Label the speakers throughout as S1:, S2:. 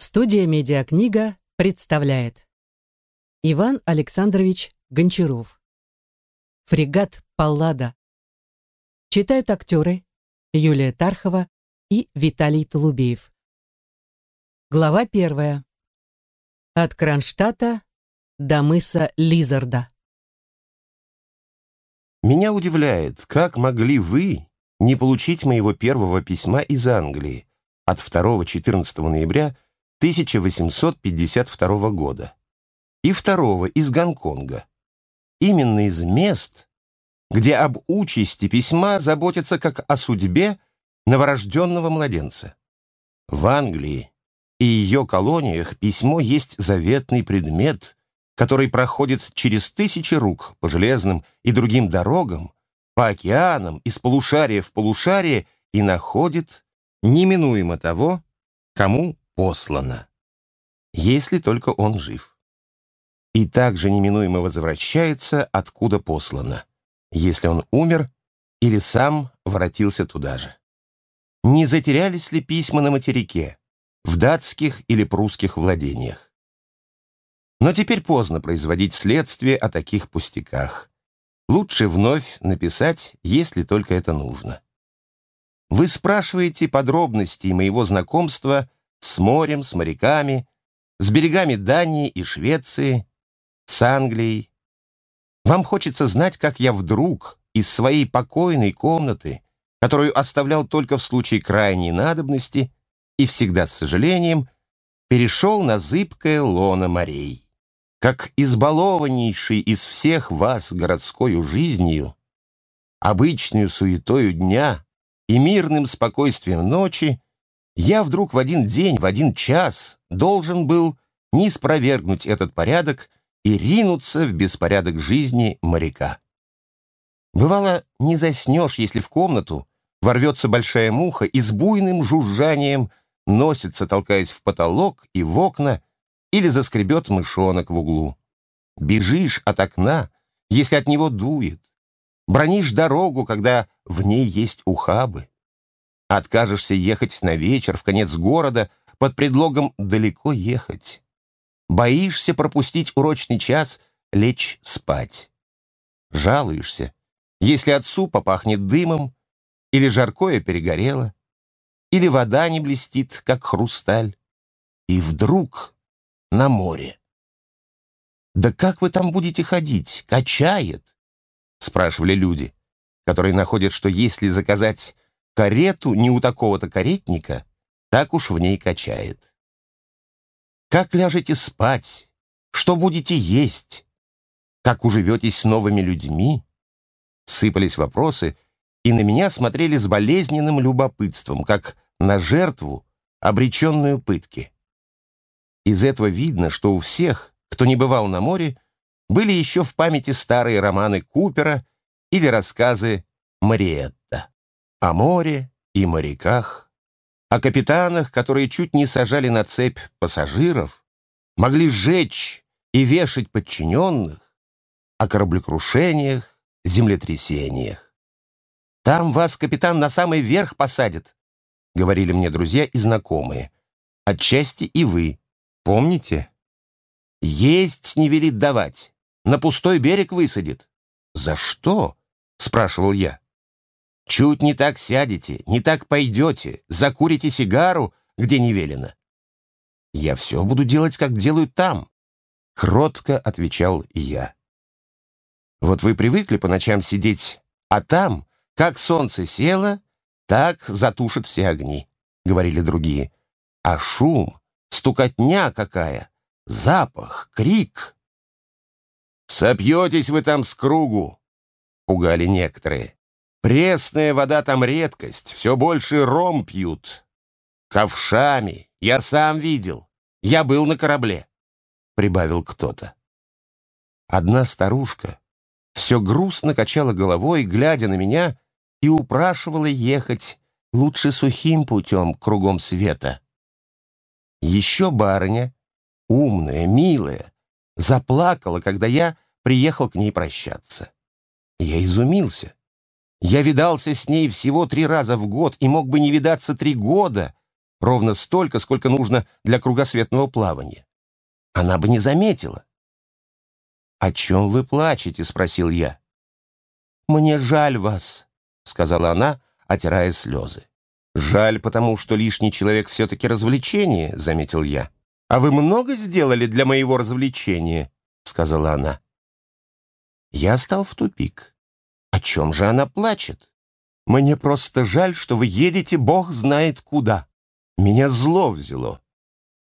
S1: Студия «Медиакнига» представляет. Иван Александрович Гончаров. Фрегат Паллада Читают актеры Юлия Тархова и Виталий Тулубеев. Глава первая. От Кронштадта до мыса Лизарда.
S2: Меня удивляет, как могли вы не получить моего первого письма из Англии от 2-14 ноября 1852 года и второго из Гонконга, именно из мест, где об участи письма заботятся как о судьбе новорожденного младенца. В Англии и ее колониях письмо есть заветный предмет, который проходит через тысячи рук по железным и другим дорогам, по океанам, из полушария в полушарие и находит неминуемо того, кому послано, если только он жив. И также неминуемо возвращается, откуда послано, если он умер или сам воротился туда же. Не затерялись ли письма на материке, в датских или прусских владениях? Но теперь поздно производить следствие о таких пустяках. Лучше вновь написать, если только это нужно. Вы спрашиваете подробностей моего знакомства с морем, с моряками, с берегами Дании и Швеции, с Англией. Вам хочется знать, как я вдруг из своей покойной комнаты, которую оставлял только в случае крайней надобности и всегда с сожалением, перешел на зыбкое лоно морей. Как избалованнейший из всех вас городской жизнью, обычную суетою дня и мирным спокойствием ночи, я вдруг в один день, в один час должен был не спровергнуть этот порядок и ринуться в беспорядок жизни моряка. Бывало, не заснешь, если в комнату ворвется большая муха и с буйным жужжанием носится, толкаясь в потолок и в окна, или заскребет мышонок в углу. Бежишь от окна, если от него дует. Бронишь дорогу, когда в ней есть ухабы. Откажешься ехать на вечер в конец города под предлогом «далеко ехать». Боишься пропустить урочный час, лечь спать. Жалуешься, если от супа пахнет дымом, или жаркое перегорело, или вода не блестит, как хрусталь. И вдруг на море. «Да как вы там будете ходить? Качает!» — спрашивали люди, которые находят, что если заказать карету не у такого-то каретника, так уж в ней качает. Как ляжете спать? Что будете есть? Как уживетесь с новыми людьми? Сыпались вопросы, и на меня смотрели с болезненным любопытством, как на жертву, обреченную пытки. Из этого видно, что у всех, кто не бывал на море, были еще в памяти старые романы Купера или рассказы Мариетты о море и моряках, о капитанах, которые чуть не сажали на цепь пассажиров, могли сжечь и вешать подчиненных, о кораблекрушениях, землетрясениях. «Там вас, капитан, на самый верх посадят», — говорили мне друзья и знакомые. «Отчасти и вы. Помните?» «Есть не велит давать. На пустой берег высадит». «За что?» — спрашивал я. Чуть не так сядете, не так пойдете, закурите сигару, где не велено. Я все буду делать, как делают там, — кротко отвечал я. Вот вы привыкли по ночам сидеть, а там, как солнце село, так затушат все огни, — говорили другие. А шум, стукотня какая, запах, крик. «Сопьетесь вы там с кругу!» — пугали некоторые. Пресная вода там редкость, все больше ром пьют. Ковшами, я сам видел. Я был на корабле, — прибавил кто-то. Одна старушка все грустно качала головой, глядя на меня, и упрашивала ехать лучше сухим путем кругом света. Еще барыня, умная, милая, заплакала, когда я приехал к ней прощаться. Я изумился. Я видался с ней всего три раза в год и мог бы не видаться три года, ровно столько, сколько нужно для кругосветного плавания. Она бы не заметила. «О чем вы плачете?» — спросил я. «Мне жаль вас», — сказала она, отирая слезы. «Жаль, потому что лишний человек все-таки развлечение», — заметил я. «А вы много сделали для моего развлечения?» — сказала она. Я стал в тупик. О чем же она плачет? Мне просто жаль, что вы едете бог знает куда. Меня зло взяло.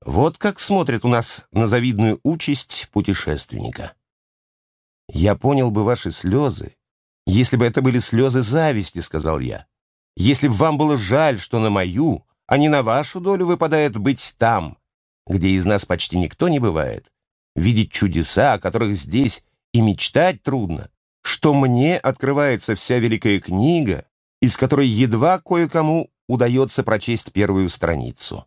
S2: Вот как смотрят у нас на завидную участь путешественника. Я понял бы ваши слезы, если бы это были слезы зависти, сказал я. Если бы вам было жаль, что на мою, а не на вашу долю выпадает быть там, где из нас почти никто не бывает, видеть чудеса, о которых здесь и мечтать трудно, что мне открывается вся великая книга, из которой едва кое-кому удается прочесть первую страницу.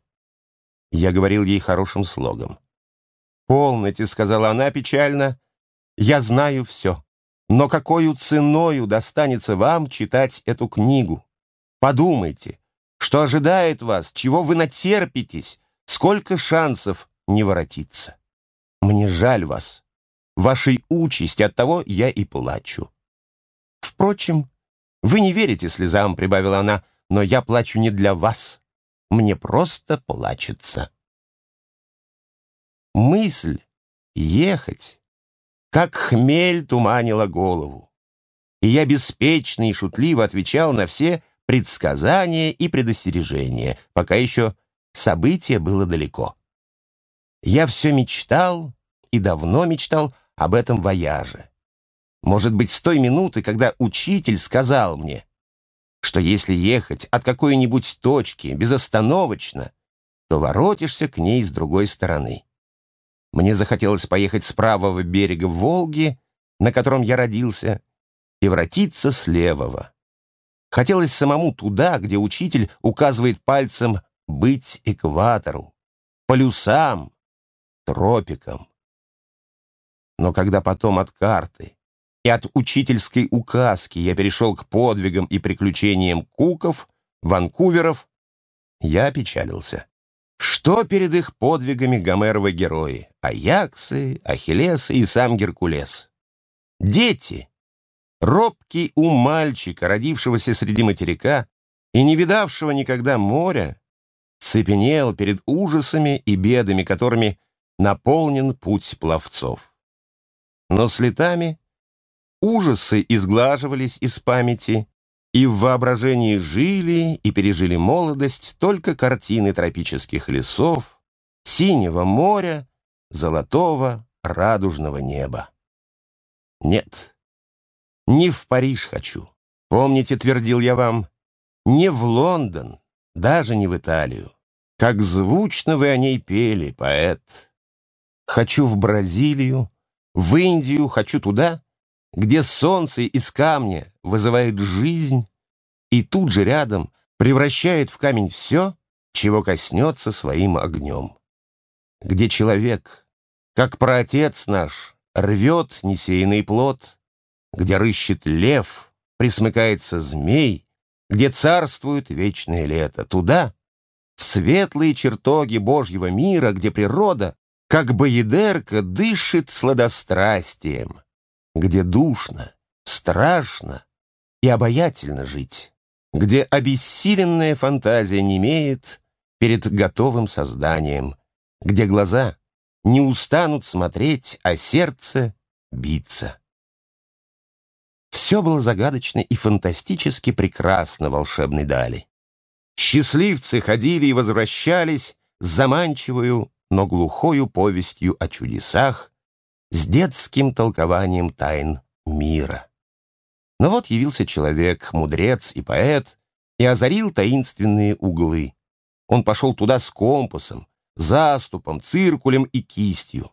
S2: Я говорил ей хорошим слогом. «Полноте», — сказала она печально, — «я знаю все. Но какою ценою достанется вам читать эту книгу? Подумайте, что ожидает вас, чего вы натерпитесь, сколько шансов не воротиться. Мне жаль вас, вашей участи, оттого я и плачу. Впрочем, вы не верите слезам, прибавила она, но я плачу не для вас. Мне просто плачется. Мысль ехать, как хмель туманила голову. И я беспечно и шутливо отвечал на все предсказания и предостережения, пока еще событие было далеко. Я все мечтал и давно мечтал об этом вояже. Может быть, с той минуты, когда учитель сказал мне, что если ехать от какой-нибудь точки безостановочно, то воротишься к ней с другой стороны. Мне захотелось поехать с правого берега Волги, на котором я родился, и воротиться с левого. Хотелось самому туда, где учитель указывает пальцем быть экватору, полюсам, тропикам. Но когда потом от карты и от учительской указки я перешел к подвигам и приключениям Куков, Ванкуверов, я опечалился. Что перед их подвигами Гомеровы герои? Аяксы, Ахиллесы и сам Геркулес. Дети. Робкий ум мальчика, родившегося среди материка и не видавшего никогда моря, цепенел перед ужасами и бедами, которыми наполнен путь пловцов. Но с летами ужасы изглаживались из памяти, и в воображении жили и пережили молодость только картины тропических лесов, синего моря, золотого радужного неба. Нет, не в Париж хочу. Помните, твердил я вам, не в Лондон, даже не в Италию. Как звучно вы о ней пели, поэт. Хочу в Бразилию, в Индию, хочу туда, где солнце из камня вызывает жизнь и тут же рядом превращает в камень все, чего коснется своим огнем. Где человек, как праотец наш, рвет несеянный плод, где рыщет лев, присмыкается змей, где царствует вечное лето, туда, в светлые чертоги Божьего мира, где природа, как боедерка, дышит сладострастием, где душно, страшно и обаятельно жить, где обессиленная фантазия не имеет перед готовым созданием, где глаза не устанут смотреть, а сердце биться. Все было загадочно и фантастически прекрасно волшебной дали. Счастливцы ходили и возвращались с заманчивою, но глухою повестью о чудесах, с детским толкованием тайн мира. Но вот явился человек, мудрец и поэт, и озарил таинственные углы. Он пошел туда с компасом, заступом, циркулем и кистью.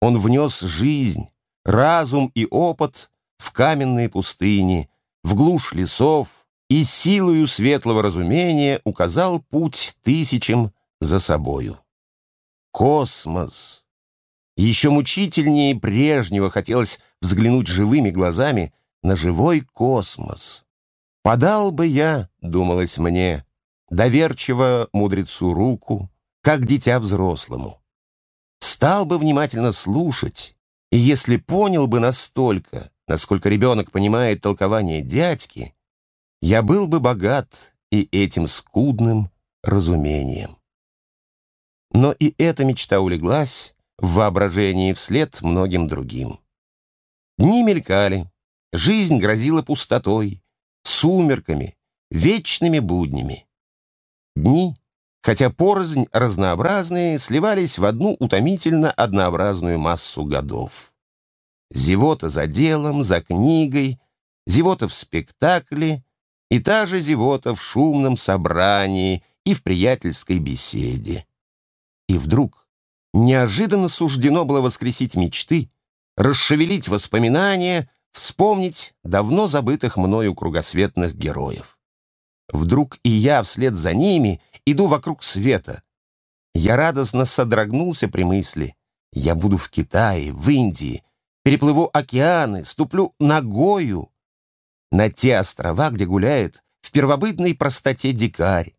S2: Он внес жизнь, разум и опыт в каменные пустыни, в глушь лесов и силою светлого разумения указал путь тысячам за собою. Космос! Еще мучительнее прежнего хотелось взглянуть живыми глазами на живой космос. Подал бы я, думалось мне, доверчиво мудрецу руку, как дитя взрослому. Стал бы внимательно слушать, и если понял бы настолько, насколько ребенок понимает толкование дядьки, я был бы богат и этим скудным разумением. Но и эта мечта улеглась в воображении вслед многим другим. Дни мелькали, жизнь грозила пустотой, сумерками, вечными буднями. Дни, хотя порознь разнообразные, сливались в одну утомительно однообразную массу годов. Зевота за делом, за книгой, зевота в спектакле и та же зевота в шумном собрании и в приятельской беседе. И вдруг неожиданно суждено было воскресить мечты, расшевелить воспоминания, вспомнить давно забытых мною кругосветных героев. Вдруг и я вслед за ними иду вокруг света. Я радостно содрогнулся при мысли. Я буду в Китае, в Индии, переплыву океаны, ступлю ногою на те острова, где гуляет в первобытной простоте дикарь.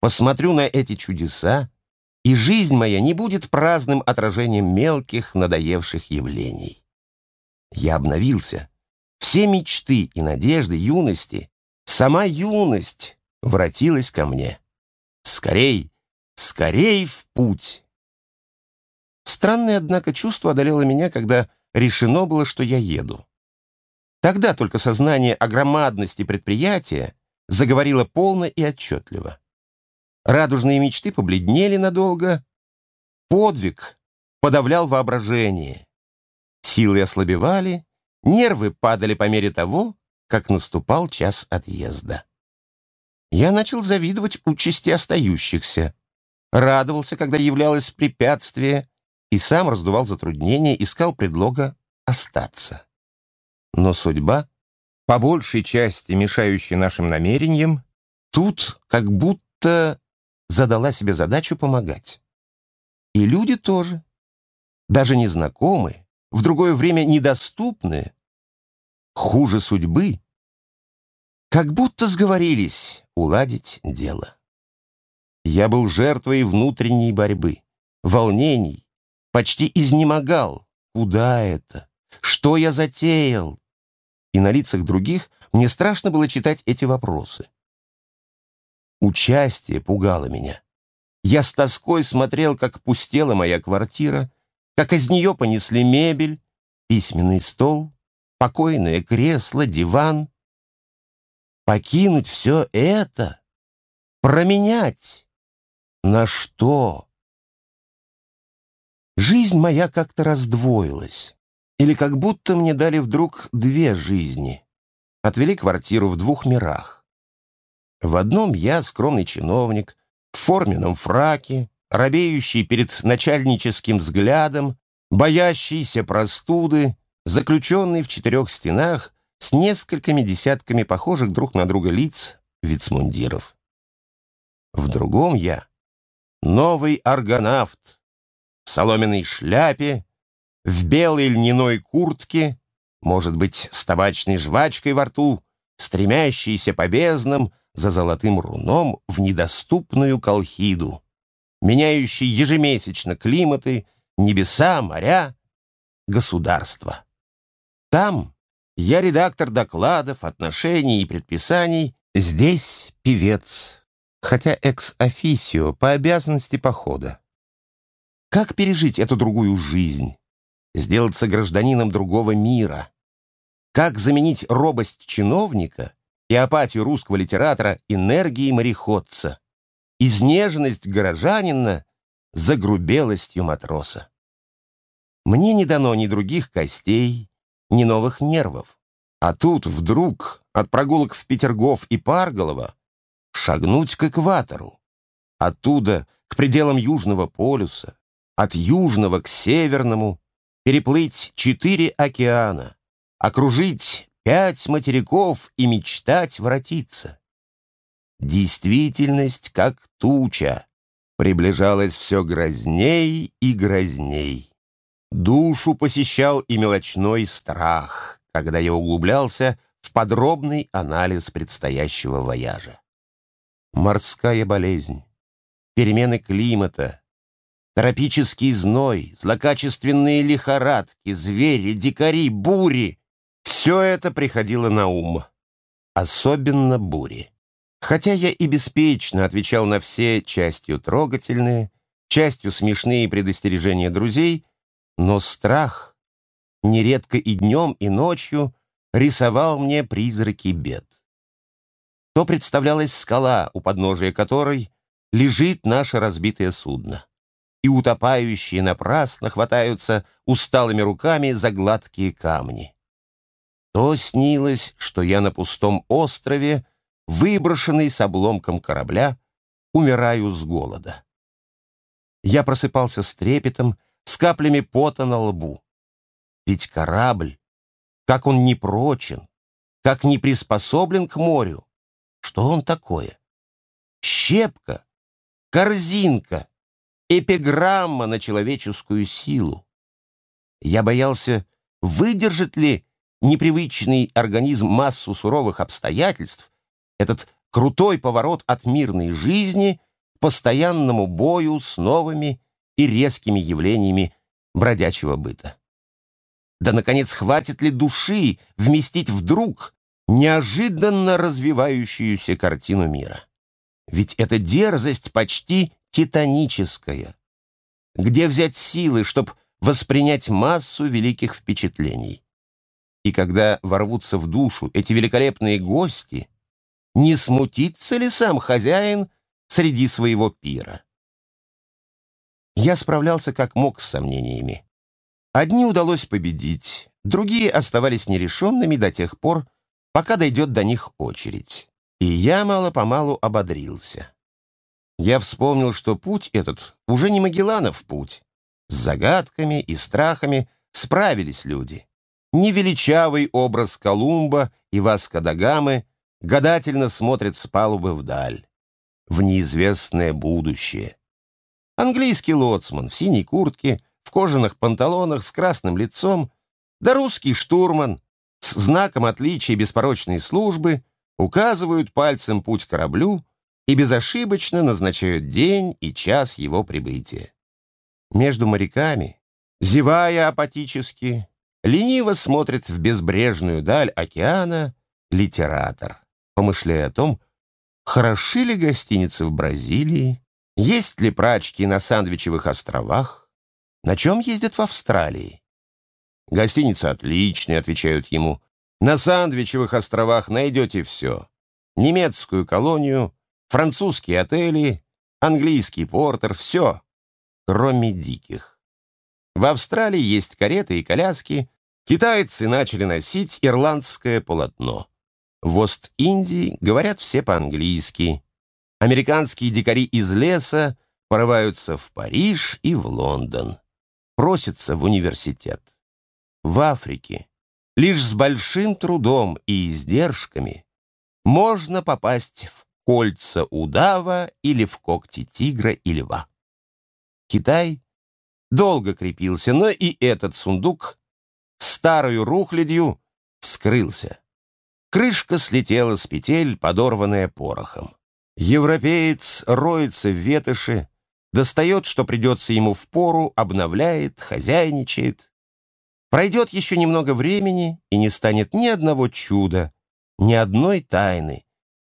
S2: Посмотрю на эти чудеса, и жизнь моя не будет праздным отражением мелких надоевших явлений. Я обновился. Все мечты и надежды юности, сама юность воротилась ко мне. Скорей, скорей в путь. Странное, однако, чувство одолело меня, когда решено было, что я еду. Тогда только сознание о громадности предприятия заговорило полно и отчетливо. Радужные мечты побледнели надолго. Подвиг подавлял воображение. Силы ослабевали, нервы падали по мере того, как наступал час отъезда. Я начал завидовать участи остающихся, радовался, когда являлось препятствие, и сам раздувал затруднения, искал предлога остаться. Но судьба, по большей части мешающая нашим намерениям, тут как будто задала себе задачу помогать. И люди тоже, даже незнакомые, в другое время недоступные, хуже судьбы, как будто сговорились уладить дело. Я был жертвой внутренней борьбы, волнений, почти изнемогал. Куда это? Что я затеял? И на лицах других мне страшно было читать эти вопросы. Участие пугало меня. Я с тоской смотрел, как пустела моя квартира, как из нее понесли мебель, письменный стол, покойное кресло, диван. Покинуть все это? Променять? На что? Жизнь моя как-то раздвоилась. Или как будто мне дали вдруг две жизни. Отвели квартиру в двух мирах. В одном я, скромный чиновник, в форменном фраке, робеющий перед начальническим взглядом, боящийся простуды, заключенный в четырех стенах с несколькими десятками похожих друг на друга лиц вицмундиров. В другом я — новый аргонавт, в соломенной шляпе, в белой льняной куртке, может быть, с табачной жвачкой во рту, стремящийся по безднам, за золотым руном в недоступную Колхиду, меняющий ежемесячно климаты, небеса, моря, государства. Там я редактор докладов, отношений и предписаний, здесь певец, хотя экс-офисио по обязанности похода. Как пережить эту другую жизнь? Сделаться гражданином другого мира? Как заменить робость чиновника и апатию русского литератора энергии мореходца, изнеженность горожанина за грубелостью матроса. Мне не дано ни других костей, ни новых нервов. А тут вдруг от прогулок в Петергоф и Парголово шагнуть к экватору, оттуда к пределам Южного полюса, от Южного к Северному, переплыть четыре океана, окружить пять материков и мечтать воротиться. Действительность, как туча, приближалась все грозней и грозней. Душу посещал и мелочной страх, когда я углублялся в подробный анализ предстоящего вояжа. Морская болезнь, перемены климата, тропический зной, злокачественные лихорадки, звери, дикари, бури — все это приходило на ум. Особенно бури. Хотя я и беспечно отвечал на все частью трогательные, частью смешные предостережения друзей, но страх нередко и днем, и ночью рисовал мне призраки бед. То представлялась скала, у подножия которой лежит наше разбитое судно, и утопающие напрасно хватаются усталыми руками за гладкие камни. То снилось, что я на пустом острове, выброшенный с обломком корабля, умираю с голода. Я просыпался с трепетом, с каплями пота на лбу. Ведь корабль, как он не прочен, как не приспособлен к морю, что он такое? Щепка, корзинка, эпиграмма на человеческую силу. Я боялся, выдержит ли непривычный организм массу суровых обстоятельств, этот крутой поворот от мирной жизни к постоянному бою с новыми и резкими явлениями бродячего быта. Да, наконец, хватит ли души вместить вдруг неожиданно развивающуюся картину мира? Ведь эта дерзость почти титаническая. Где взять силы, чтобы воспринять массу великих впечатлений? И когда ворвутся в душу эти великолепные гости, не смутится ли сам хозяин среди своего пира? Я справлялся как мог с сомнениями. Одни удалось победить, другие оставались нерешенными до тех пор, пока дойдет до них очередь. И я мало-помалу ободрился. Я вспомнил, что путь этот уже не Магелланов путь. С загадками и страхами справились люди. Невеличавый образ Колумба и Васко да Гамы гадательно смотрит с палубы вдаль, в неизвестное будущее. Английский лоцман в синей куртке в кожаных панталонах с красным лицом, да русский штурман с знаком отличия беспорочной службы указывают пальцем путь кораблю и безошибочно назначают день и час его прибытия. Между моряками, зевая апатически, лениво смотрит в безбрежную даль океана литератор, помышляя о том, хороши ли гостиницы в Бразилии, есть ли прачки на Сандвичевых островах, на чем ездят в Австралии? Гостиница отличная, отвечают ему. На Сандвичевых островах найдете все. Немецкую колонию, французские отели, английский портер, все, кроме диких. В Австралии есть кареты и коляски, китайцы начали носить ирландское полотно. В Ост-Индии говорят все по-английски. Американские дикари из леса порываются в Париж и в Лондон просится в университет. В Африке лишь с большим трудом и издержками можно попасть в кольца удава или в когти тигра и льва. Китай долго крепился, но и этот сундук старою рухлядью вскрылся. Крышка слетела с петель, подорванная порохом. Европеец роется в ветоши, достает, что придется ему в пору, обновляет, хозяйничает. Пройдет еще немного времени, и не станет ни одного чуда, ни одной тайны,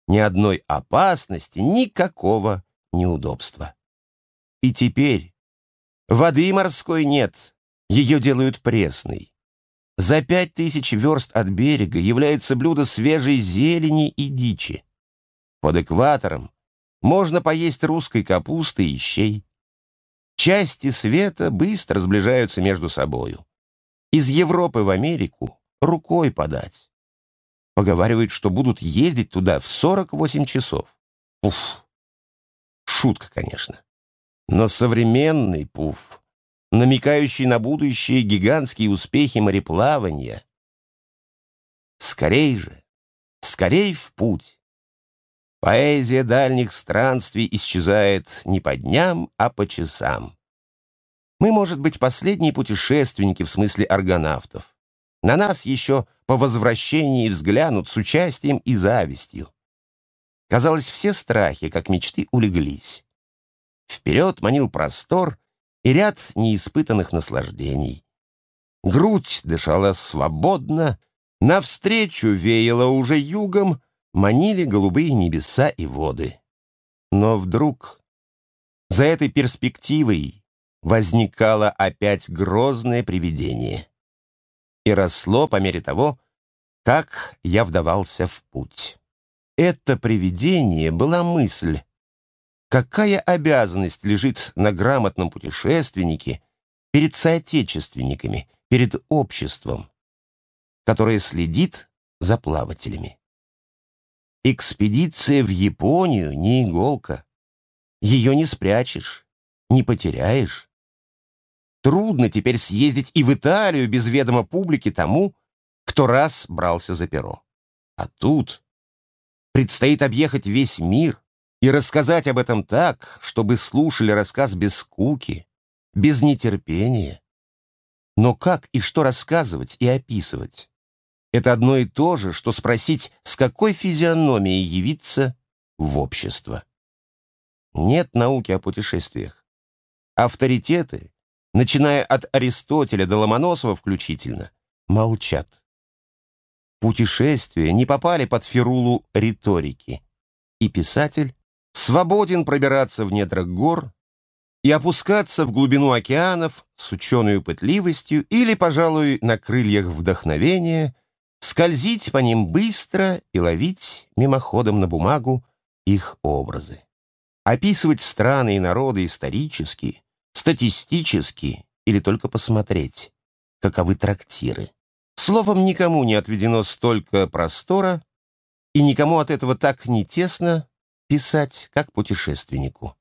S2: ни одной опасности, никакого неудобства. И теперь воды морской нет, ее делают пресной. За пять тысяч верст от берега является блюдо свежей зелени и дичи. Под экватором можно поесть русской капусты и щей. Части света быстро сближаются между собою. Из Европы в Америку рукой подать. Поговаривают, что будут ездить туда в 48 часов. Пуф. Шутка, конечно. Но современный пуф, намекающий на будущие гигантские успехи мореплавания. Скорей же, скорей в путь. Поэзия дальних странствий исчезает не по дням, а по часам. Мы, может быть, последние путешественники в смысле аргонавтов. На нас еще по возвращении взглянут с участием и завистью. Казалось, все страхи, как мечты, улеглись. Вперед манил простор и ряд неиспытанных наслаждений. Грудь дышала свободно, навстречу веяло уже югом, манили голубые небеса и воды. Но вдруг за этой перспективой возникало опять грозное привидение. И росло по мере того, как я вдавался в путь. Это привидение была мысль, какая обязанность лежит на грамотном путешественнике перед соотечественниками, перед обществом, которое следит за плавателями. Экспедиция в Японию не иголка. Ее не спрячешь, не потеряешь. Трудно теперь съездить и в Италию без ведома публики тому, кто раз брался за перо. А тут предстоит объехать весь мир и рассказать об этом так, чтобы слушали рассказ без скуки, без нетерпения. Но как и что рассказывать и описывать? Это одно и то же, что спросить, с какой физиономией явиться в общество. Нет науки о путешествиях. Авторитеты, начиная от Аристотеля до Ломоносова включительно, молчат. Путешествия не попали под фирулу риторики, и писатель свободен пробираться в недра гор и опускаться в глубину океанов с ученой пытливостью или, пожалуй, на крыльях вдохновения – скользить по ним быстро и ловить мимоходом на бумагу их образы. Описывать страны и народы исторически, статистически или только посмотреть, каковы трактиры. Словом, никому не отведено столько простора, и никому от этого так не тесно писать, как путешественнику.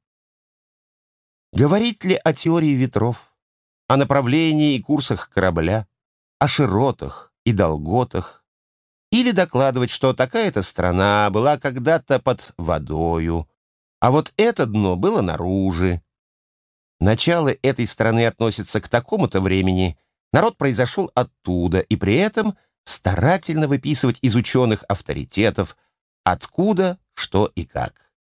S2: Говорить ли о теории ветров, о направлении и курсах корабля, о широтах, и долготах, или докладывать, что такая-то страна была когда-то под водою, а вот это дно было наружу. Начало этой страны относится к такому-то времени, народ произошел оттуда, и при этом старательно выписывать из ученых авторитетов, откуда, что и как.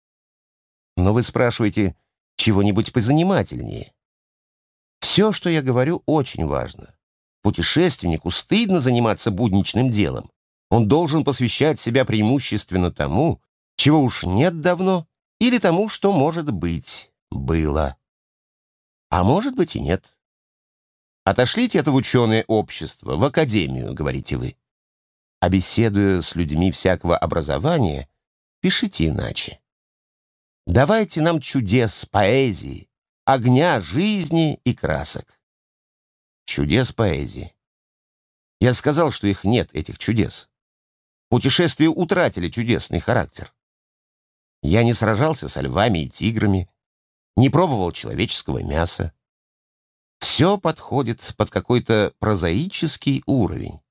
S2: Но вы спрашиваете чего-нибудь позанимательнее. Все, что я говорю, очень важно. Путешественнику стыдно заниматься будничным делом. Он должен посвящать себя преимущественно тому, чего уж нет давно, или тому, что, может быть, было. А может быть и нет. Отошлите это в ученое общество, в академию, говорите вы. А беседуя с людьми всякого образования, пишите иначе. Давайте нам чудес поэзии, огня жизни и красок чудес поэзии. Я сказал, что их нет, этих чудес. Путешествия утратили чудесный характер. Я не сражался со львами и тиграми, не пробовал человеческого мяса. Все подходит под какой-то прозаический уровень.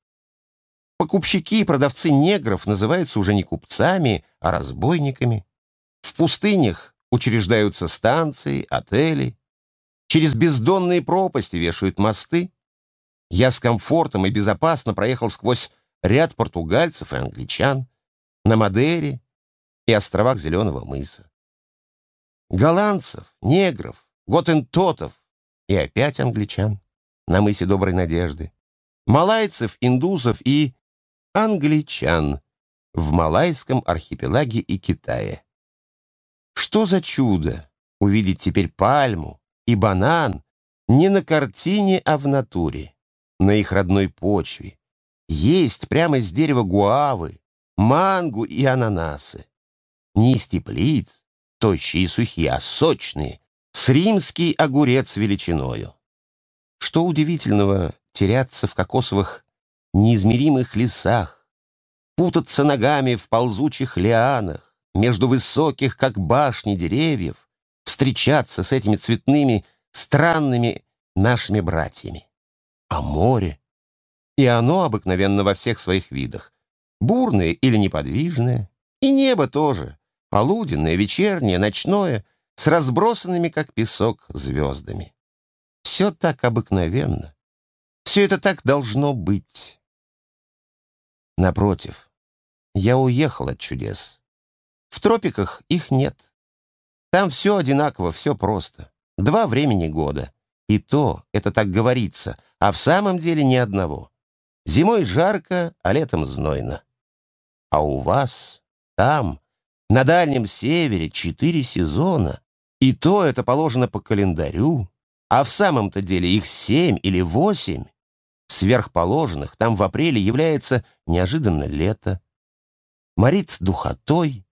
S2: Покупщики и продавцы негров называются уже не купцами, а разбойниками. В пустынях учреждаются станции, отели. Через бездонные пропасти вешают мосты. Я с комфортом и безопасно проехал сквозь ряд португальцев и англичан на Мадере и островах Зеленого мыса. Голландцев, негров, готентотов и опять англичан на мысе Доброй Надежды, малайцев, индусов и англичан в Малайском архипелаге и Китае. Что за чудо увидеть теперь пальму, и банан не на картине, а в натуре, на их родной почве. Есть прямо из дерева гуавы, мангу и ананасы. Не из теплиц, тощие и сухие, а сочные, с римский огурец величиною. Что удивительного теряться в кокосовых неизмеримых лесах, путаться ногами в ползучих лианах, между высоких, как башни, деревьев, встречаться с этими цветными, странными нашими братьями. А море? И оно обыкновенно во всех своих видах. Бурное или неподвижное. И небо тоже. Полуденное, вечернее, ночное, с разбросанными, как песок, звездами. Все так обыкновенно. Все это так должно быть. Напротив, я уехал от чудес. В тропиках их нет. Там все одинаково, все просто. Два времени года. И то, это так говорится, а в самом деле ни одного. Зимой жарко, а летом знойно. А у вас там, на Дальнем Севере, четыре сезона. И то это положено по календарю. А в самом-то деле их семь или восемь. Сверхположенных там в апреле является неожиданно лето. Морит духотой,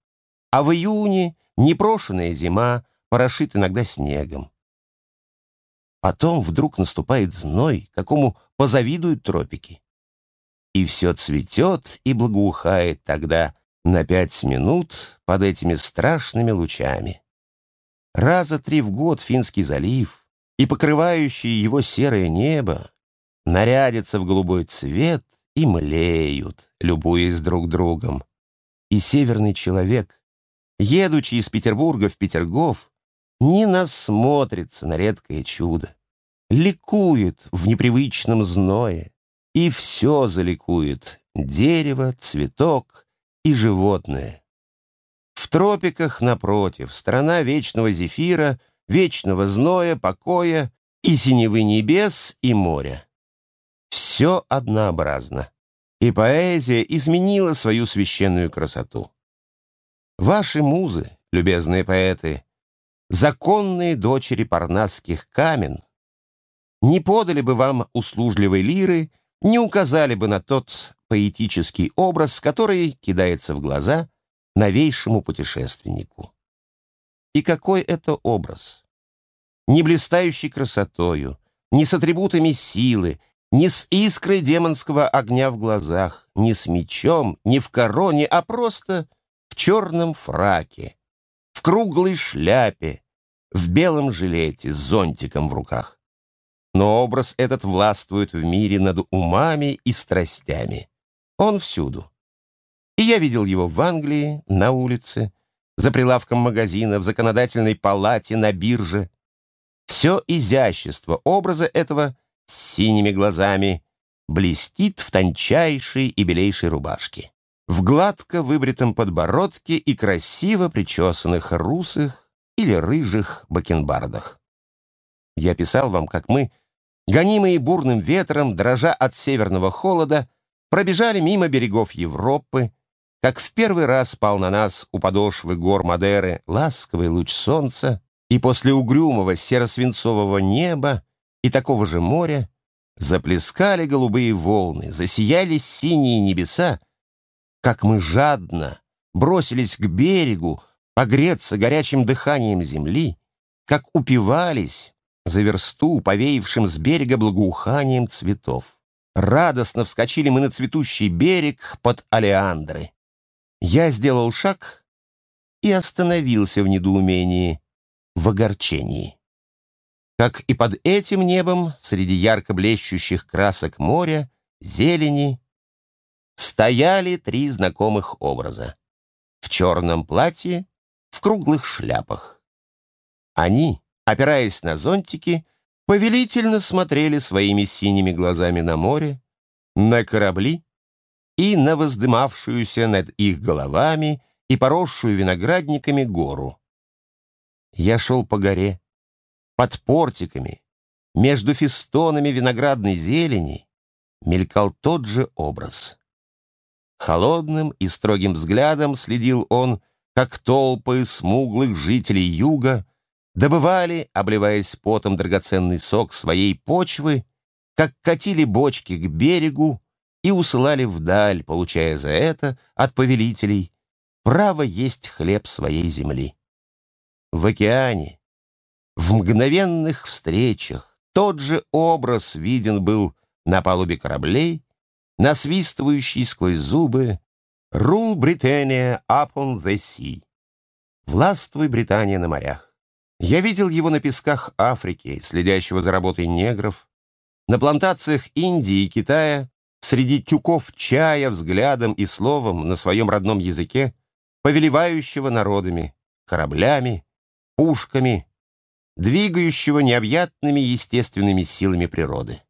S2: а в июне непрошенная зима порошит иногда снегом. Потом вдруг наступает зной, какому позавидуют тропики. И все цветет и благоухает тогда на пять минут под этими страшными лучами. Раза три в год Финский залив и покрывающее его серое небо нарядятся в голубой цвет и млеют, любуясь друг другом. И северный человек, едучи из Петербурга в Петергоф, не насмотрится на редкое чудо, ликует в непривычном зное, и все заликует — дерево, цветок и животное. В тропиках, напротив, страна вечного зефира, вечного зноя, покоя и синевы небес и моря. Все однообразно, и поэзия изменила свою священную красоту. Ваши музы, любезные поэты, законные дочери парнасских камен, не подали бы вам услужливой лиры, не указали бы на тот поэтический образ, который кидается в глаза новейшему путешественнику. И какой это образ? Не блистающий красотою, не с атрибутами силы, не с искрой демонского огня в глазах, не с мечом, не в короне, а просто в черном фраке, в круглой шляпе, в белом жилете с зонтиком в руках. Но образ этот властвует в мире над умами и страстями. Он всюду. И я видел его в Англии, на улице, за прилавком магазина, в законодательной палате, на бирже. Все изящество образа этого с синими глазами блестит в тончайшей и белейшей рубашке, в гладко выбритом подбородке и красиво причесанных русых или рыжих бакенбардах. Я писал вам, как мы гонимые бурным ветром, дрожа от северного холода, пробежали мимо берегов Европы, как в первый раз спал на нас у подошвы гор Мадеры ласковый луч солнца, и после угрюмого серо-свинцового неба и такого же моря заплескали голубые волны, засияли синие небеса, как мы жадно бросились к берегу погреться горячим дыханием земли, как упивались за версту, повеявшим с берега благоуханием цветов. Радостно вскочили мы на цветущий берег под алиандры. Я сделал шаг и остановился в недоумении, в огорчении. Как и под этим небом, среди ярко блещущих красок моря, зелени, стояли три знакомых образа. В черном платье, в круглых шляпах. Они, опираясь на зонтики, повелительно смотрели своими синими глазами на море, на корабли и на воздымавшуюся над их головами и поросшую виноградниками гору. Я шел по горе, под портиками, между фестонами виноградной зелени, мелькал тот же образ. Холодным и строгим взглядом следил он, как толпы смуглых жителей юга добывали, обливаясь потом драгоценный сок своей почвы, как катили бочки к берегу и усылали вдаль, получая за это от повелителей право есть хлеб своей земли. В океане, в мгновенных встречах тот же образ виден был на палубе кораблей, насвистывающий сквозь зубы «Rule Britannia upon the sea» «Властвуй, Британия, на морях». Я видел его на песках Африки, следящего за работой негров, на плантациях Индии и Китая, среди тюков чая взглядом и словом на своем родном языке, повелевающего народами, кораблями, пушками, двигающего необъятными естественными силами природы.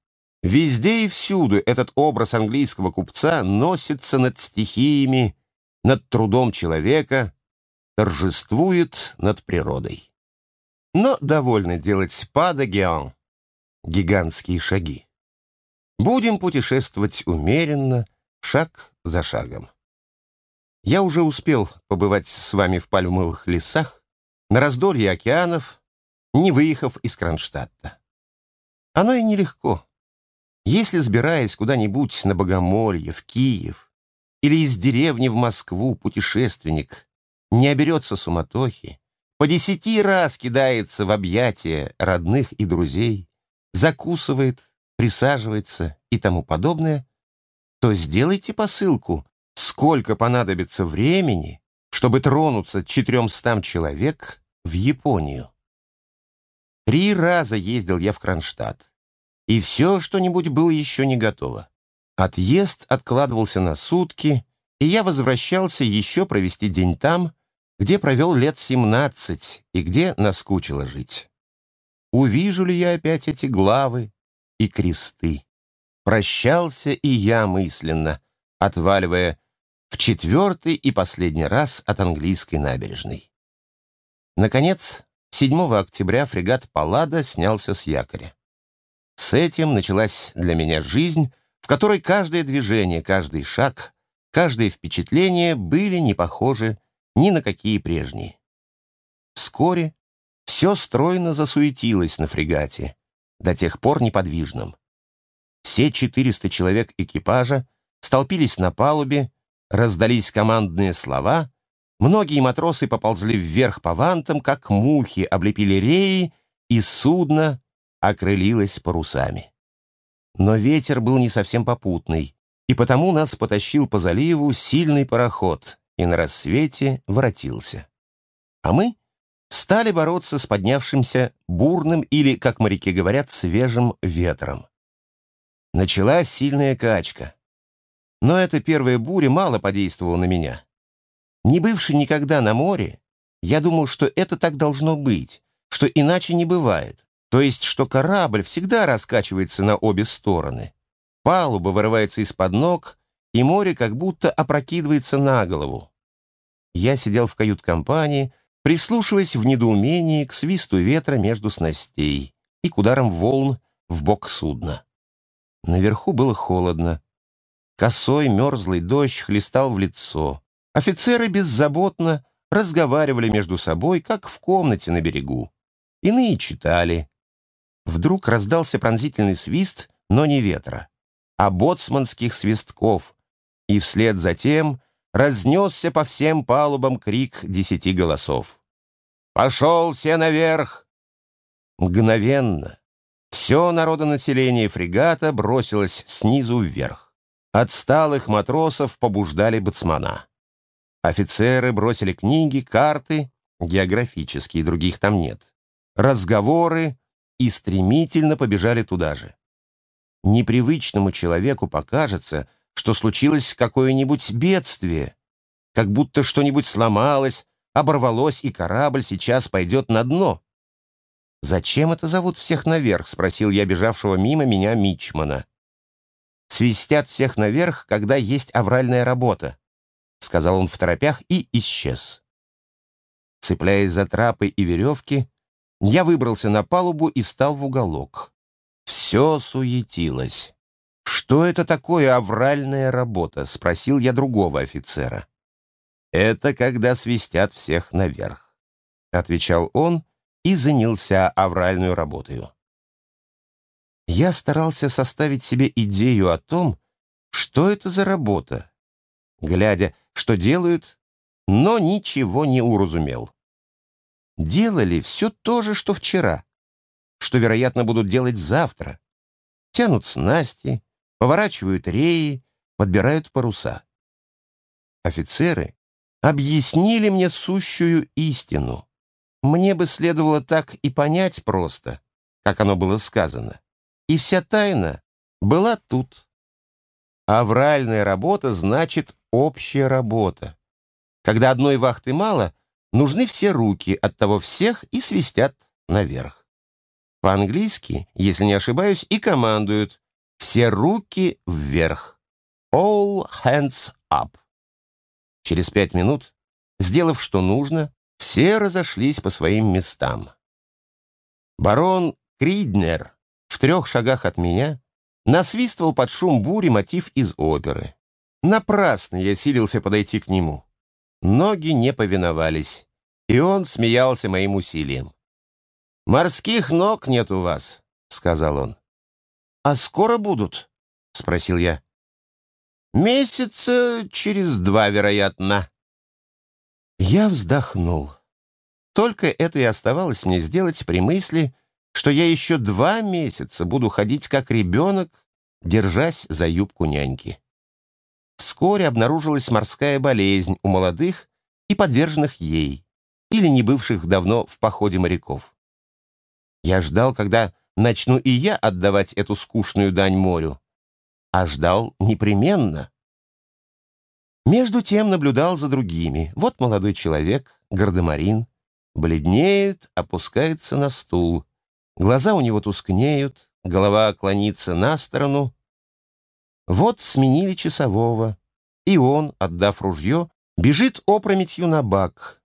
S2: Везде и всюду этот образ английского купца носится над стихиями, над трудом человека, торжествует над природой. Но довольно делать géant, гигантские шаги. Будем путешествовать умеренно, шаг за шагом. Я уже успел побывать с вами в пальмовых лесах, на раздолье океанов, не выехав из Кронштадта. Оно и нелегко. Если, сбираясь куда-нибудь на Богомолье, в Киев, или из деревни в Москву путешественник не оберется суматохи, по десяти раз кидается в объятия родных и друзей, закусывает, присаживается и тому подобное, то сделайте посылку, сколько понадобится времени, чтобы тронуться четыремстам человек в Японию. Три раза ездил я в Кронштадт, и все что-нибудь было еще не готово. Отъезд откладывался на сутки, и я возвращался еще провести день там, где провел лет семнадцать и где наскучило жить. Увижу ли я опять эти главы и кресты? Прощался и я мысленно, отваливая в четвертый и последний раз от английской набережной. Наконец, 7 октября фрегат «Паллада» снялся с якоря. С этим началась для меня жизнь, в которой каждое движение, каждый шаг, каждое впечатление были не похожи ни на какие прежние. Вскоре все стройно засуетилось на фрегате, до тех пор неподвижным. Все 400 человек экипажа столпились на палубе, раздались командные слова, многие матросы поползли вверх по вантам, как мухи облепили реи, и судно окрылилось парусами. Но ветер был не совсем попутный, и потому нас потащил по заливу сильный пароход, и на рассвете воротился. А мы стали бороться с поднявшимся бурным или, как моряки говорят, свежим ветром. Началась сильная качка. Но эта первая буря мало подействовала на меня. Не бывший никогда на море, я думал, что это так должно быть, что иначе не бывает. То есть, что корабль всегда раскачивается на обе стороны. Палуба вырывается из-под ног, и море как будто опрокидывается на голову. Я сидел в кают-компании, прислушиваясь в недоумении к свисту ветра между снастей и к ударам волн в бок судна. Наверху было холодно. Косой мерзлый дождь хлестал в лицо. Офицеры беззаботно разговаривали между собой, как в комнате на берегу. Иные читали, Вдруг раздался пронзительный свист, но не ветра, а боцманских свистков, и вслед за тем разнесся по всем палубам крик десяти голосов. «Пошел все наверх!» Мгновенно все народонаселение фрегата бросилось снизу вверх. Отсталых матросов побуждали боцмана. Офицеры бросили книги, карты, географические, других там нет, разговоры, и стремительно побежали туда же. Непривычному человеку покажется, что случилось какое-нибудь бедствие, как будто что-нибудь сломалось, оборвалось, и корабль сейчас пойдет на дно. «Зачем это зовут всех наверх?» — спросил я бежавшего мимо меня Мичмана. «Свистят всех наверх, когда есть авральная работа», — сказал он в торопях и исчез. Цепляясь за трапы и веревки, я выбрался на палубу и стал в уголок. Все суетилось. «Что это такое авральная работа?» — спросил я другого офицера. «Это когда свистят всех наверх», — отвечал он и занялся авральную работой. Я старался составить себе идею о том, что это за работа, глядя, что делают, но ничего не уразумел делали все то же, что вчера, что, вероятно, будут делать завтра. Тянут снасти, поворачивают реи, подбирают паруса. Офицеры объяснили мне сущую истину. Мне бы следовало так и понять просто, как оно было сказано. И вся тайна была тут. Авральная работа значит общая работа. Когда одной вахты мало — нужны все руки, от того всех и свистят наверх. По-английски, если не ошибаюсь, и командуют «все руки вверх». All hands up. Через пять минут, сделав что нужно, Все разошлись по своим местам. Барон Криднер в трех шагах от меня насвистывал под шум бури мотив из оперы. Напрасно я силился подойти к нему. Ноги не повиновались, и он смеялся моим усилием. «Морских ног нет у вас», — сказал он. «А скоро будут?» — спросил я. «Месяца через два, вероятно». Я вздохнул. Только это и оставалось мне сделать при мысли, что я еще два месяца буду ходить как ребенок, держась за юбку няньки. Вскоре обнаружилась морская болезнь у молодых и подверженных ей, или не бывших давно в походе моряков. Я ждал, когда начну и я отдавать эту скучную дань морю, а ждал непременно. Между тем наблюдал за другими. Вот молодой человек, гардемарин, бледнеет, опускается на стул. Глаза у него тускнеют, голова клонится на сторону. Вот сменили часового, и он, отдав ружье, бежит опрометью на бак.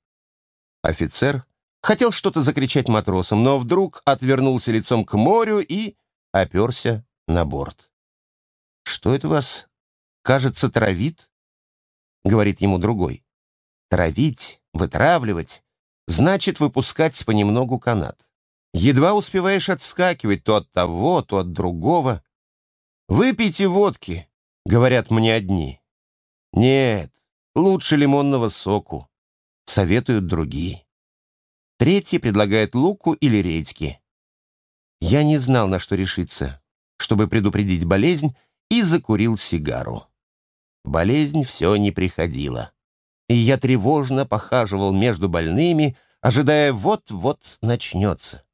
S2: Офицер хотел что-то закричать матросам, но вдруг отвернулся лицом к морю и оперся на борт. «Что это вас, кажется, травит?» — говорит ему другой. «Травить, вытравливать значит выпускать понемногу канат. Едва успеваешь отскакивать то от того, то от другого. «Выпейте водки», — говорят мне одни. «Нет, лучше лимонного соку», — советуют другие. Третий предлагает луку или редьки. Я не знал, на что решиться, чтобы предупредить болезнь, и закурил сигару. Болезнь все не приходила и я тревожно похаживал между больными, ожидая вот-вот начнется.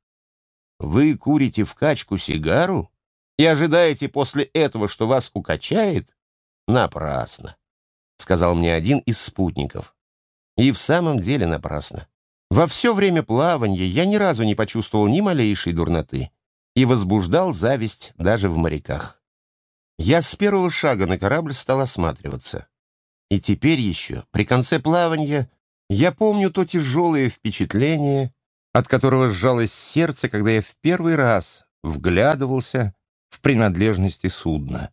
S2: Вы курите в качку сигару и ожидаете после этого, что вас укачает? Напрасно, — сказал мне один из спутников. И в самом деле напрасно. Во все время плавания я ни разу не почувствовал ни малейшей дурноты и возбуждал зависть даже в моряках. Я с первого шага на корабль стал осматриваться. И теперь еще, при конце плавания, я помню то тяжелое впечатление, от которого сжалось сердце, когда я в первый раз вглядывался в принадлежности судна.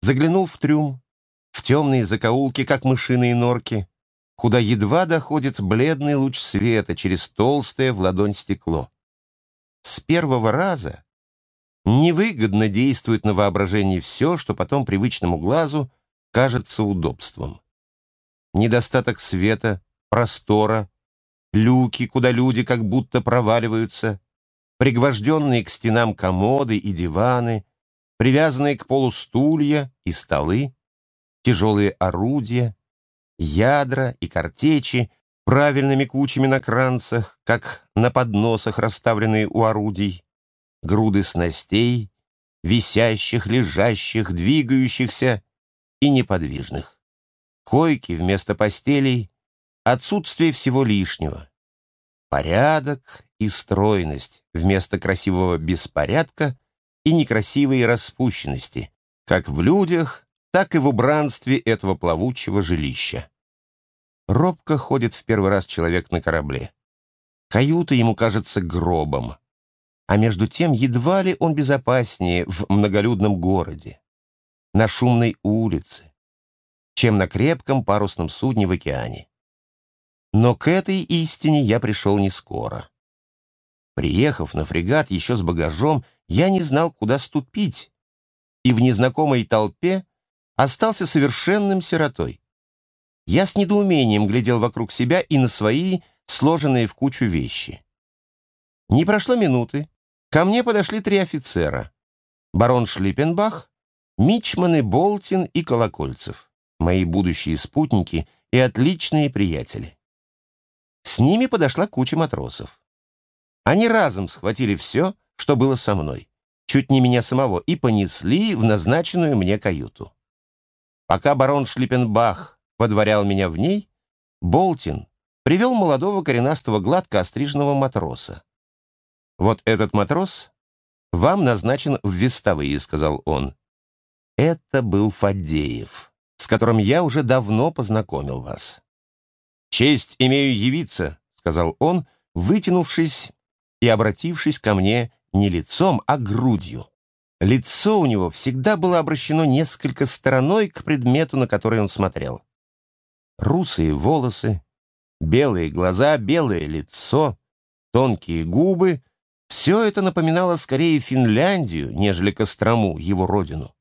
S2: Заглянул в трюм, в темные закоулки, как мышиные норки, куда едва доходит бледный луч света через толстое в ладонь стекло. С первого раза невыгодно действует на воображение все, что потом привычному глазу кажется удобством. Недостаток света, простора, люки, куда люди как будто проваливаются, пригвожденные к стенам комоды и диваны, привязанные к полу стулья и столы, тяжелые орудия, ядра и картечи правильными кучами на кранцах, как на подносах, расставленные у орудий, груды снастей, висящих, лежащих, двигающихся и неподвижных. Койки вместо постелей, отсутствие всего лишнего. Порядок и стройность вместо красивого беспорядка и некрасивой распущенности, как в людях, так и в убранстве этого плавучего жилища. Робко ходит в первый раз человек на корабле. Каюта ему кажется гробом, а между тем едва ли он безопаснее в многолюдном городе на шумной улице, чем на крепком парусном судне в океане. Но к этой истине я пришел не скоро. Приехав на фрегат еще с багажом, я не знал, куда ступить, и в незнакомой толпе остался совершенным сиротой. Я с недоумением глядел вокруг себя и на свои сложенные в кучу вещи. Не прошло минуты. Ко мне подошли три офицера. Барон Шлиппенбах, Мичманы Болтин и Колокольцев, мои будущие спутники и отличные приятели. С ними подошла куча матросов. Они разом схватили все, что было со мной, чуть не меня самого, и понесли в назначенную мне каюту. Пока барон Шлиппенбах подворял меня в ней, Болтин привел молодого коренастого гладко остриженного матроса. «Вот этот матрос вам назначен в вестовые», — сказал он. Это был Фадеев, с которым я уже давно познакомил вас. «Честь имею явиться», — сказал он, вытянувшись и обратившись ко мне не лицом, а грудью. Лицо у него всегда было обращено несколько стороной к предмету, на который он смотрел. Русые волосы, белые глаза, белое лицо, тонкие губы — все это напоминало скорее Финляндию, нежели Кострому, его родину.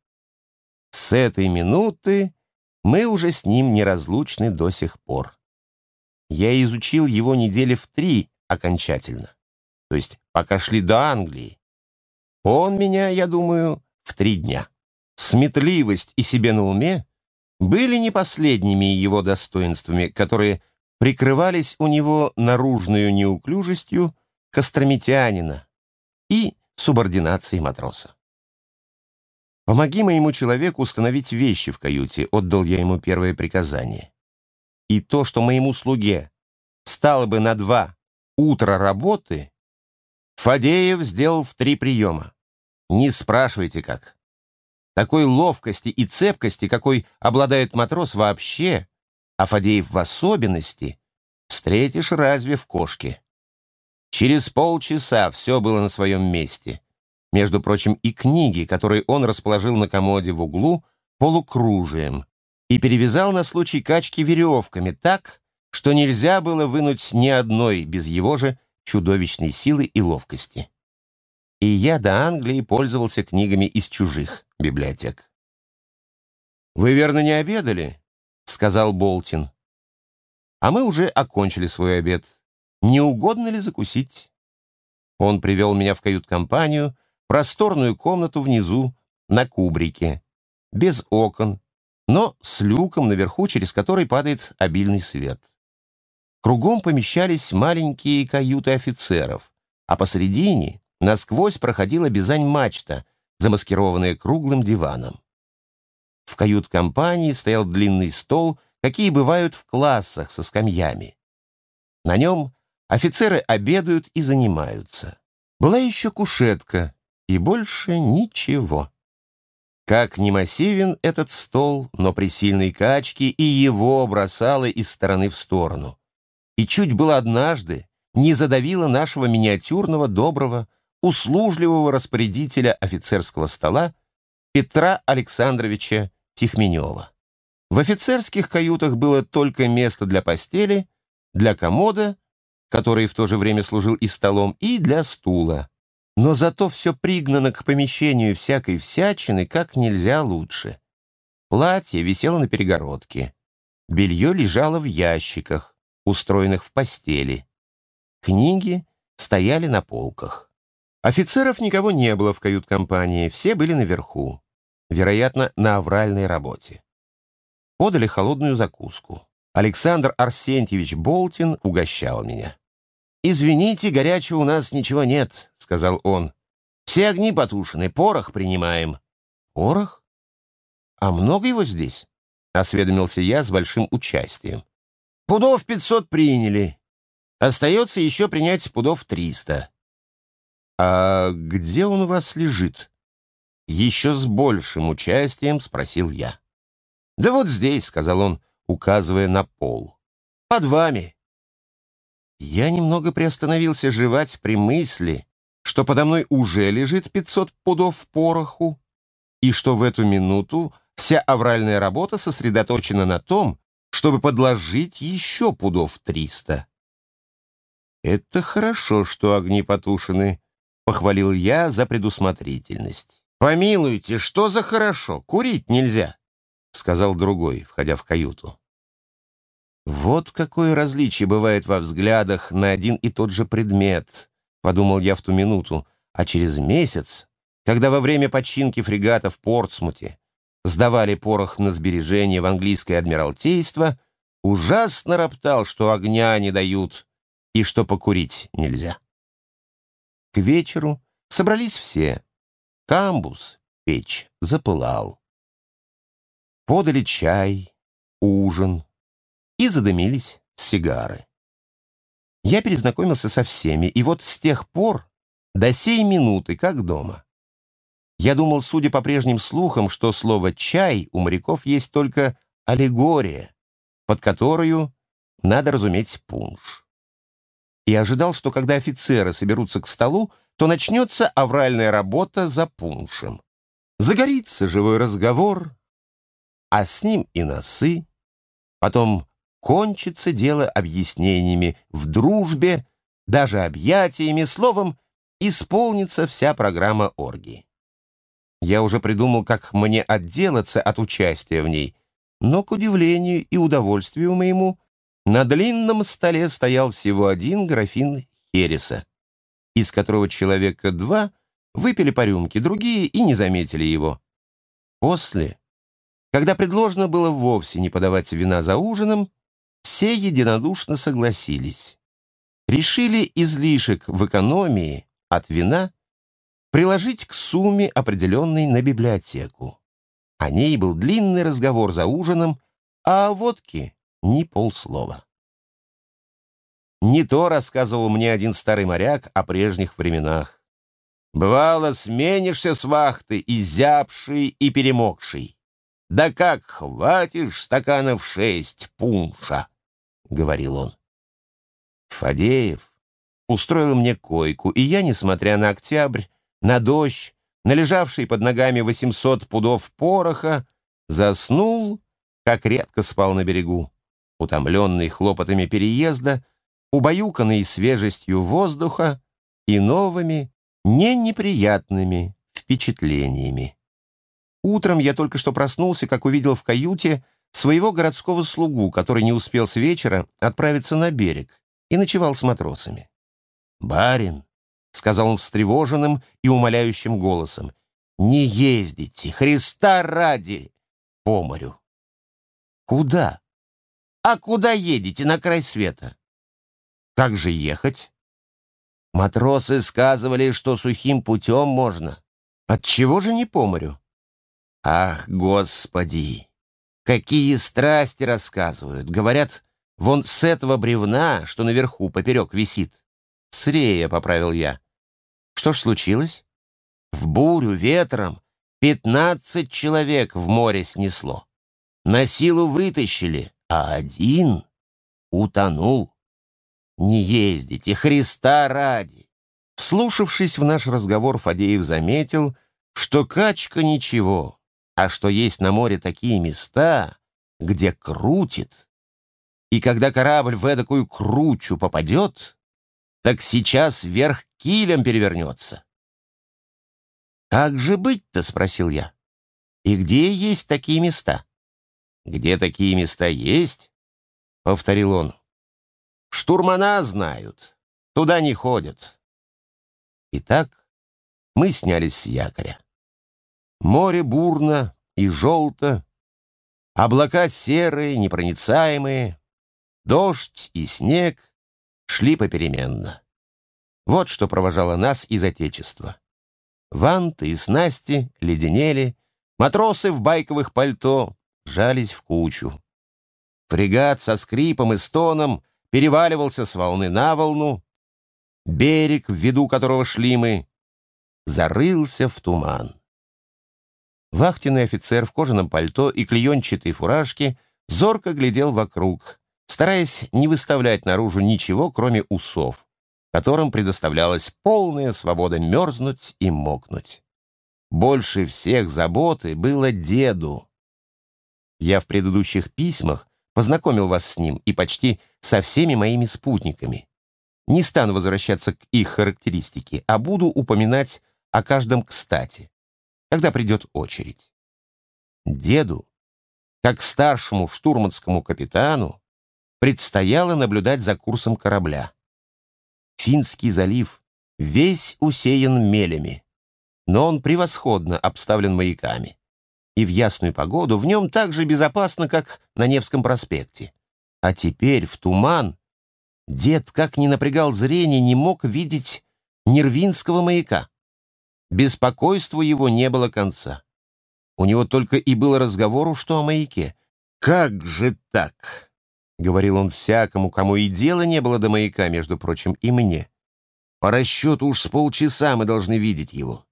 S2: С этой минуты мы уже с ним неразлучны до сих пор. Я изучил его недели в три окончательно, то есть пока шли до Англии. Он меня, я думаю, в три дня. Сметливость и себе на уме были не последними его достоинствами, которые прикрывались у него наружную неуклюжестью костромитянина и субординацией матроса. «Помоги моему человеку установить вещи в каюте», — отдал я ему первое приказание. И то, что моему слуге стало бы на два утра работы, Фадеев сделал в три приема. Не спрашивайте как. Такой ловкости и цепкости, какой обладает матрос вообще, а Фадеев в особенности, встретишь разве в кошке. Через полчаса все было на своем месте. Между прочим, и книги, которые он расположил на комоде в углу, полукружием, и перевязал на случай качки веревками так, что нельзя было вынуть ни одной без его же чудовищной силы и ловкости. И я до Англии пользовался книгами из чужих библиотек. «Вы, верно, не обедали?» — сказал Болтин. «А мы уже окончили свой обед. Не угодно ли закусить?» Он привел меня в кают-компанию, просторную комнату внизу, на кубрике, без окон, но с люком наверху, через который падает обильный свет. Кругом помещались маленькие каюты офицеров, а посредине насквозь проходила бизань-мачта, замаскированная круглым диваном. В кают-компании стоял длинный стол, какие бывают в классах со скамьями. На нем офицеры обедают и занимаются. Была еще кушетка, и больше ничего. Как не массивен этот стол, но при сильной качке и его бросало из стороны в сторону. И чуть было однажды не задавило нашего миниатюрного, доброго, услужливого распорядителя офицерского стола Петра Александровича Тихменева. В офицерских каютах было только место для постели, для комода, который в то же время служил и столом, и для стула но зато все пригнано к помещению всякой всячины как нельзя лучше. Платье висело на перегородке. Белье лежало в ящиках, устроенных в постели. Книги стояли на полках. Офицеров никого не было в кают-компании, все были наверху, вероятно, на авральной работе. Подали холодную закуску. Александр Арсентьевич Болтин угощал меня. «Извините, горячего у нас ничего нет», — сказал он. «Все огни потушены, порох принимаем». «Порох? А много его здесь?» — осведомился я с большим участием. «Пудов пятьсот приняли. Остается еще принять пудов триста». «А где он у вас лежит?» Еще с большим участием спросил я. «Да вот здесь», — сказал он, указывая на пол. «Под вами». Я немного приостановился жевать при мысли, что подо мной уже лежит 500 пудов пороху, и что в эту минуту вся авральная работа сосредоточена на том, чтобы подложить еще пудов 300. «Это хорошо, что огни потушены», — похвалил я за предусмотрительность. «Помилуйте, что за хорошо? Курить нельзя», — сказал другой, входя в каюту. «Вот какое различие бывает во взглядах на один и тот же предмет», — подумал я в ту минуту, а через месяц, когда во время починки фрегата в Портсмуте сдавали порох на сбережение в английское адмиралтейство, ужасно роптал, что огня не дают и что покурить нельзя. К вечеру собрались все. Камбус, печь, запылал. Подали чай, ужин, и задымились сигары. Я перезнакомился со всеми, и вот с тех пор до сей минуты, как дома. Я думал, судя по прежним слухам, что слово «чай» у моряков есть только аллегория, под которую надо разуметь пунш. И ожидал, что когда офицеры соберутся к столу, то начнется авральная работа за пуншем. Загорится живой разговор, а с ним и носы. Потом кончится дело объяснениями в дружбе, даже объятиями, словом, исполнится вся программа оргии. Я уже придумал, как мне отделаться от участия в ней, но, к удивлению и удовольствию моему, на длинном столе стоял всего один графин хереса, из которого человека два выпили по рюмке, другие и не заметили его. После, когда предложено было вовсе не подавать вина за ужином, все единодушно согласились. Решили излишек в экономии от вина приложить к сумме, определенной на библиотеку. О ней был длинный разговор за ужином, а о водке ни полслова. Не то рассказывал мне один старый моряк о прежних временах. Бывало, сменишься с вахты, изябший и перемокший. Да как хватишь стаканов шесть пунша, — говорил он. Фадеев устроил мне койку, и я, несмотря на октябрь, на дождь, на лежавший под ногами 800 пудов пороха, заснул, как редко спал на берегу утомленный хлопотами переезда, убаюканный свежестью воздуха и новыми, не неприятными впечатлениями. Утром я только что проснулся, как увидел в каюте своего городского слугу, который не успел с вечера отправиться на берег и ночевал с матросами. «Барин», — сказал он встревоженным и умоляющим голосом, — «не ездите, Христа ради, по морю». «Куда?» «А куда едете на край света?» «Как же ехать?» Матросы сказывали, что сухим путем можно. Отчего же не по морю? Ах, господи! Какие страсти рассказывают! Говорят, вон с этого бревна, что наверху поперек висит. Срея, поправил я. Что ж случилось? В бурю ветром пятнадцать человек в море снесло. На силу вытащили, а один утонул. Не ездите, Христа ради. Вслушавшись в наш разговор, Фадеев заметил, что качка ничего, а что есть на море такие места, где крутит. И когда корабль в эдакую кручу попадет, так сейчас вверх килем перевернется. «Как же быть-то?» — спросил я. «И где есть такие места?» «Где такие места есть?» — повторил он. «Штурмана знают. Туда не ходят». Итак, мы снялись с якоря. Море бурно и желто, облака серые, непроницаемые, дождь и снег шли попеременно. Вот что провожало нас из Отечества. Ванты и снасти леденели, матросы в байковых пальто жались в кучу. Фрегат со скрипом и стоном переваливался с волны на волну. Берег, в виду которого шли мы, зарылся в туман. Вахтенный офицер в кожаном пальто и клеенчатой фуражке зорко глядел вокруг, стараясь не выставлять наружу ничего, кроме усов, которым предоставлялась полная свобода мерзнуть и мокнуть. Больше всех заботы было деду, я в предыдущих письмах познакомил вас с ним и почти со всеми моими спутниками. Не стану возвращаться к их характеристике, а буду упоминать о каждом кстати, когда придет очередь. Деду, как старшему штурманскому капитану, предстояло наблюдать за курсом корабля. Финский залив весь усеян мелями, но он превосходно обставлен маяками и в ясную погоду в нем так же безопасно, как на Невском проспекте. А теперь в туман дед, как ни напрягал зрение, не мог видеть Нервинского маяка. Беспокойству его не было конца. У него только и было разговору, что о маяке. «Как же так?» — говорил он всякому, кому и дела не было до маяка, между прочим, и мне. «По расчету уж с полчаса мы должны видеть его.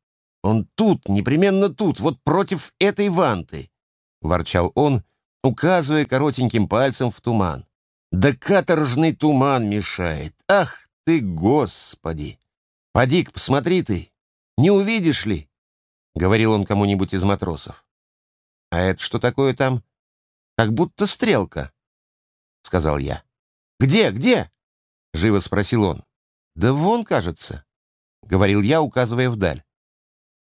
S2: Он тут, непременно тут, вот против этой ванты!» — ворчал он, указывая коротеньким пальцем в туман. «Да каторжный туман мешает! Ах ты, Господи! Поди-ка, посмотри ты! Не увидишь ли?» — говорил он кому-нибудь из матросов. «А это что такое там? Как будто стрелка», — сказал я. «Где, где?» — живо спросил он. «Да вон, кажется», — говорил я, указывая вдаль.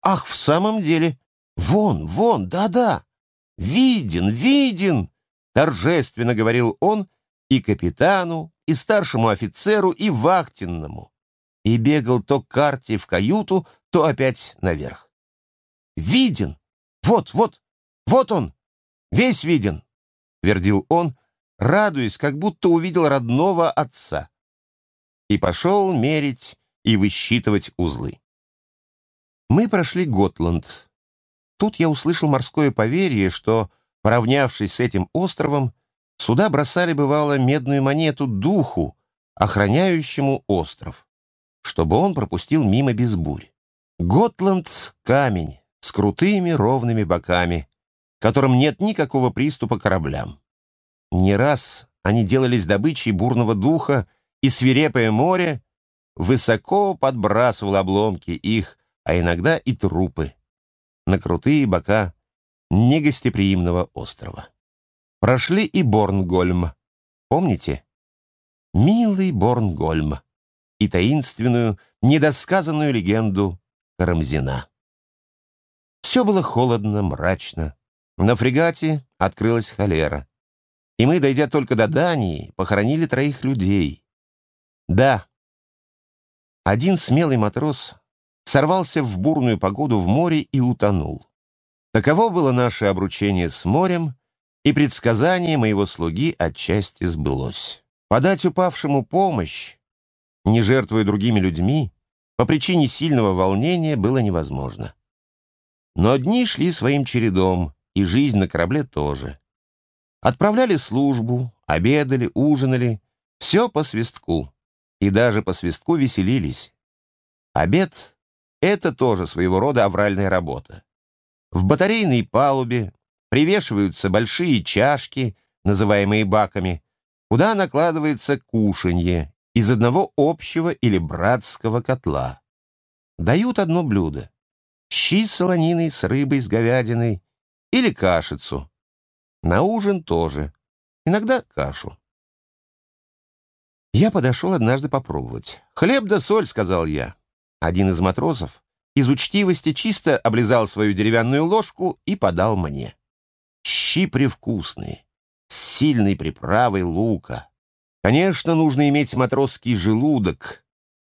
S2: «Ах, в самом деле! Вон, вон, да-да! Виден, виден!» — торжественно говорил он и капитану, и старшему офицеру, и вахтенному, и бегал то к карте в каюту, то опять наверх. «Виден! Вот, вот, вот он! Весь виден!» — твердил он, радуясь, как будто увидел родного отца. И пошел мерить и высчитывать узлы. Мы прошли Готланд. Тут я услышал морское поверье, что, поравнявшись с этим островом, сюда бросали, бывало, медную монету духу, охраняющему остров, чтобы он пропустил мимо без бурь. Готланд — камень с крутыми ровными боками, которым нет никакого приступа кораблям. Не раз они делались добычей бурного духа, и свирепое море высоко подбрасывало обломки их, а иногда и трупы, на крутые бока негостеприимного острова. Прошли и Борнгольм. Помните? Милый Борнгольм и таинственную, недосказанную легенду Карамзина. Все было холодно, мрачно. На фрегате открылась холера. И мы, дойдя только до Дании, похоронили троих людей. Да, один смелый матрос сорвался в бурную погоду в море и утонул. Таково было наше обручение с морем, и предсказание моего слуги отчасти сбылось. Подать упавшему помощь, не жертвуя другими людьми, по причине сильного волнения было невозможно. Но дни шли своим чередом, и жизнь на корабле тоже. Отправляли службу, обедали, ужинали, все по свистку. И даже по свистку веселились. Обед — это тоже своего рода авральная работа. В батарейной палубе привешиваются большие чашки, называемые баками, куда накладывается кушанье из одного общего или братского котла. Дают одно блюдо — щи с солониной, с рыбой, с говядиной или кашицу, на ужин тоже. Иногда кашу. Я подошел однажды попробовать. «Хлеб да соль», — сказал я. Один из матросов из учтивости чисто облизал свою деревянную ложку и подал мне. Щи привкусные, с сильной приправой лука. Конечно, нужно иметь матросский желудок,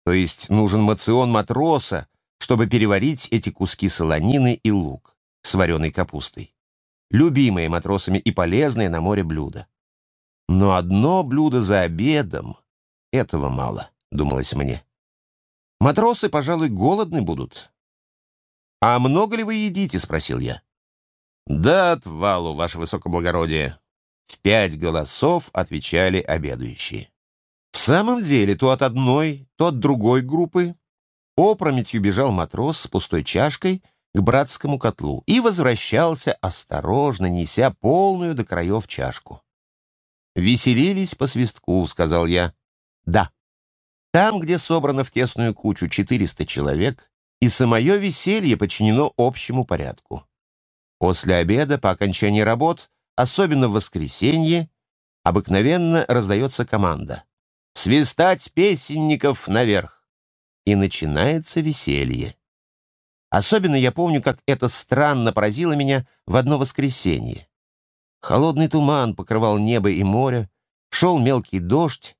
S2: то есть нужен мацион матроса, чтобы переварить эти куски солонины и лук с вареной капустой любимые матросами и полезные на море блюда. Но одно блюдо за обедом — этого мало, думалось мне. Матросы, пожалуй, голодны будут. «А много ли вы едите?» — спросил я. «Да отвалу, ваше высокоблагородие!» В пять голосов отвечали обедающие. В самом деле, то от одной, то от другой группы опрометью бежал матрос с пустой чашкой к братскому котлу и возвращался, осторожно неся полную до краев чашку. «Веселились по свистку», — сказал я. «Да. Там, где собрано в тесную кучу 400 человек, и самое веселье подчинено общему порядку. После обеда, по окончании работ, особенно в воскресенье, обыкновенно раздается команда «Свистать песенников наверх!» И начинается веселье. Особенно я помню, как это странно поразило меня в одно воскресенье. Холодный туман покрывал небо и море, шел мелкий дождь.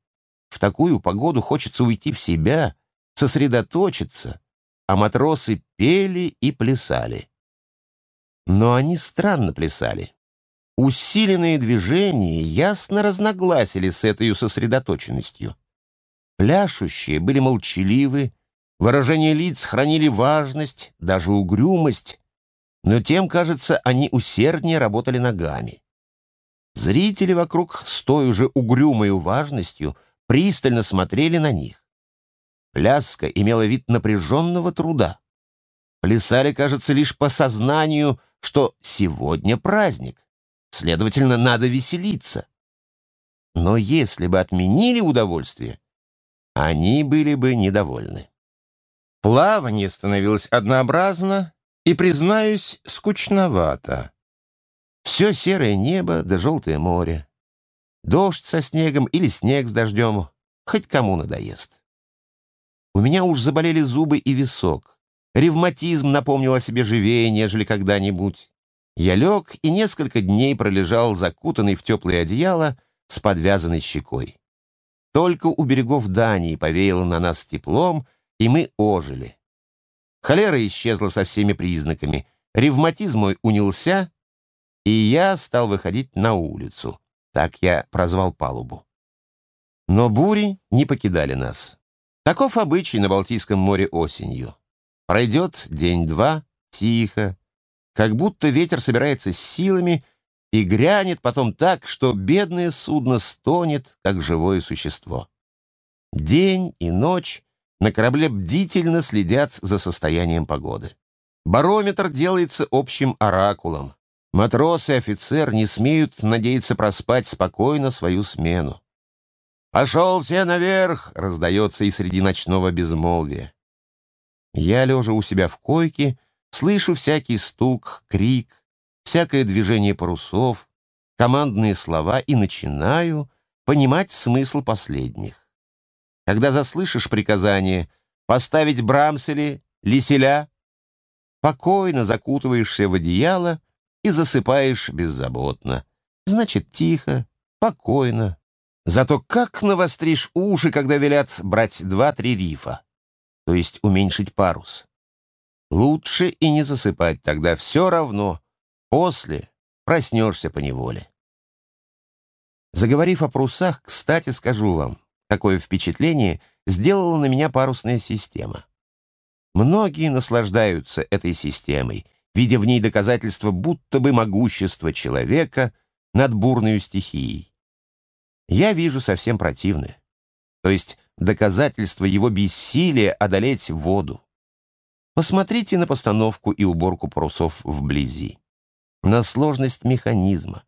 S2: В такую погоду хочется уйти в себя, сосредоточиться, а матросы пели и плясали. Но они странно плясали. Усиленные движения ясно разногласили с этой сосредоточенностью. Пляшущие были молчаливы, Выражения лиц хранили важность, даже угрюмость, но тем, кажется, они усерднее работали ногами. Зрители вокруг с той уже угрюмой важностью пристально смотрели на них. Пляска имела вид напряженного труда. Плясали, кажется, лишь по сознанию, что сегодня праздник, следовательно, надо веселиться. Но если бы отменили удовольствие, они были бы недовольны. Плавание становилось однообразно и, признаюсь, скучновато. Все серое небо да желтое море. Дождь со снегом или снег с дождем, хоть кому надоест. У меня уж заболели зубы и висок. Ревматизм напомнил о себе живее, нежели когда-нибудь. Я лег и несколько дней пролежал закутанный в теплое одеяло с подвязанной щекой. Только у берегов Дании повеяло на нас теплом, и мы ожили. Холера исчезла со всеми признаками, ревматизм мой унялся, и я стал выходить на улицу. Так я прозвал палубу. Но бури не покидали нас. Таков обычай на Балтийском море осенью. Пройдет день-два, тихо, как будто ветер собирается с силами и грянет потом так, что бедное судно стонет, как живое существо. День и ночь на корабле бдительно следят за состоянием погоды. Барометр делается общим оракулом. Матрос и офицер не смеют надеяться проспать спокойно свою смену. «Пошел все наверх!» — раздается и среди ночного безмолвия. Я, лежа у себя в койке, слышу всякий стук, крик, всякое движение парусов, командные слова и начинаю понимать смысл последних. Когда заслышишь приказание поставить брамсели, лиселя, покойно закутываешься в одеяло и засыпаешь беззаботно. Значит, тихо, покойно. Зато как навостришь уши, когда велят брать два-три рифа, то есть уменьшить парус. Лучше и не засыпать тогда, все равно. После проснешься по неволе. Заговорив о парусах, кстати, скажу вам, какое впечатление сделала на меня парусная система. Многие наслаждаются этой системой, видя в ней доказательство будто бы могущества человека над бурной стихией. Я вижу совсем противное, то есть доказательство его бессилия одолеть воду. Посмотрите на постановку и уборку парусов вблизи, на сложность механизма,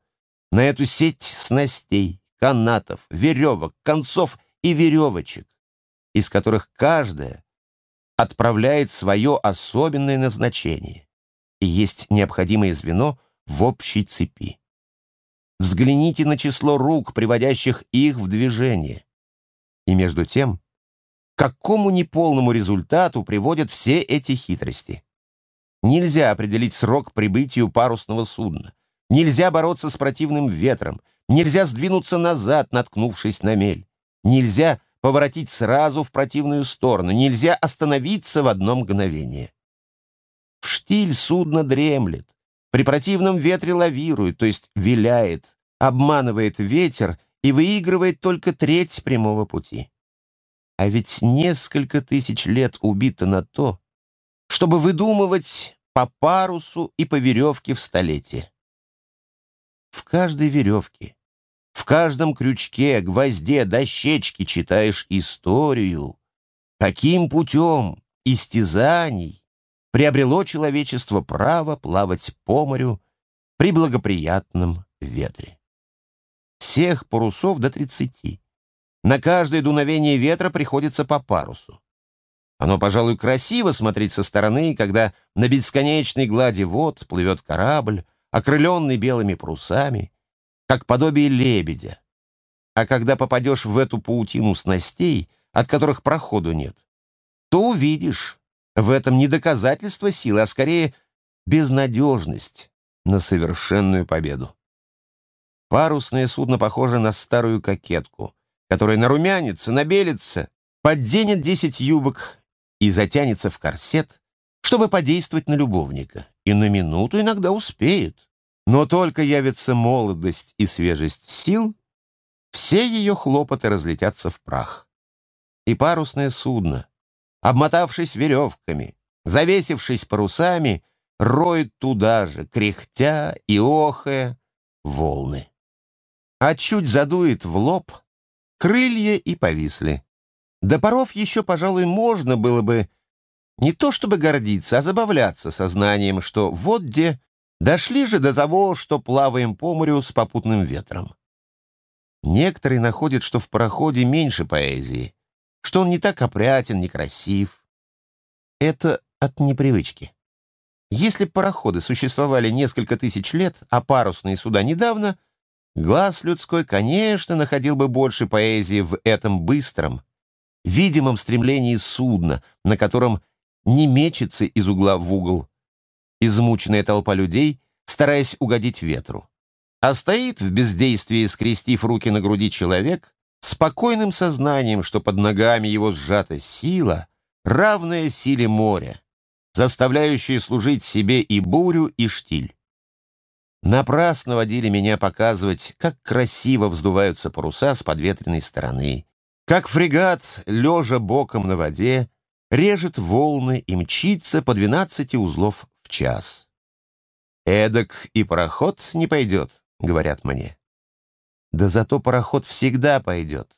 S2: на эту сеть снастей, канатов, веревок, концов и веревочек, из которых каждая отправляет свое особенное назначение и есть необходимое звено в общей цепи. Взгляните на число рук, приводящих их в движение. И между тем, какому неполному результату приводят все эти хитрости. Нельзя определить срок прибытию парусного судна. Нельзя бороться с противным ветром. Нельзя сдвинуться назад, наткнувшись на мель. Нельзя поворотить сразу в противную сторону. Нельзя остановиться в одно мгновение. В штиль судно дремлет. При противном ветре лавирует, то есть виляет, обманывает ветер и выигрывает только треть прямого пути. А ведь несколько тысяч лет убито на то, чтобы выдумывать по парусу и по веревке в столетие. В каждой веревке, в каждом крючке, гвозде, дощечке читаешь историю, каким путем истязаний приобрело человечество право плавать по морю при благоприятном ветре. Всех парусов до тридцати. На каждое дуновение ветра приходится по парусу. Оно, пожалуй, красиво смотреть со стороны, когда на бесконечной глади вод плывет корабль, окрыленный белыми парусами, как подобие лебедя. А когда попадешь в эту паутину снастей, от которых проходу нет, то увидишь в этом не доказательство силы, а скорее безнадежность на совершенную победу. Парусное судно похоже на старую кокетку — которая нарумянится, набелится, подденет десять юбок и затянется в корсет, чтобы подействовать на любовника, и на минуту иногда успеет. Но только явится молодость и свежесть сил, все ее хлопоты разлетятся в прах. И парусное судно, обмотавшись веревками, завесившись парусами, роет туда же, кряхтя и охая, волны. А чуть задует в лоб — крылья и повисли. До паров еще, пожалуй, можно было бы не то чтобы гордиться, а забавляться сознанием, что вот где дошли же до того, что плаваем по морю с попутным ветром. Некоторые находят, что в пароходе меньше поэзии, что он не так опрятен, не красив. Это от непривычки. Если пароходы существовали несколько тысяч лет, а парусные суда недавно, глаз людской, конечно, находил бы больше поэзии в этом быстром, видимом стремлении судна, на котором не мечется из угла в угол измученная толпа людей, стараясь угодить ветру. А стоит в бездействии, скрестив руки на груди человек, спокойным сознанием, что под ногами его сжата сила, равная силе моря, заставляющие служить себе и бурю, и штиль. Напрасно водили меня показывать, как красиво вздуваются паруса с подветренной стороны, как фрегат, лежа боком на воде, режет волны и мчится по двенадцати узлов в час. «Эдак и пароход не пойдет», — говорят мне. Да зато пароход всегда пойдет.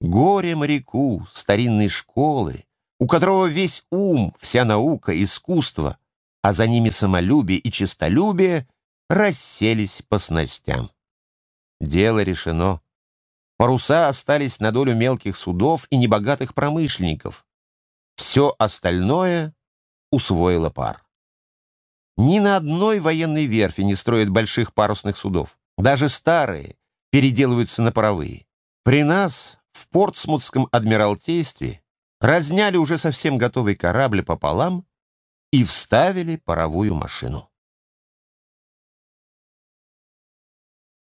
S2: Горе моряку старинной школы, у которого весь ум, вся наука, искусство, а за ними самолюбие и честолюбие расселись по снастям. Дело решено. Паруса остались на долю мелких судов и небогатых промышленников. Все остальное усвоило пар. Ни на одной военной верфи не строят больших парусных судов. Даже старые переделываются на паровые. При нас в Портсмутском адмиралтействе разняли уже совсем готовый корабль пополам и вставили паровую машину.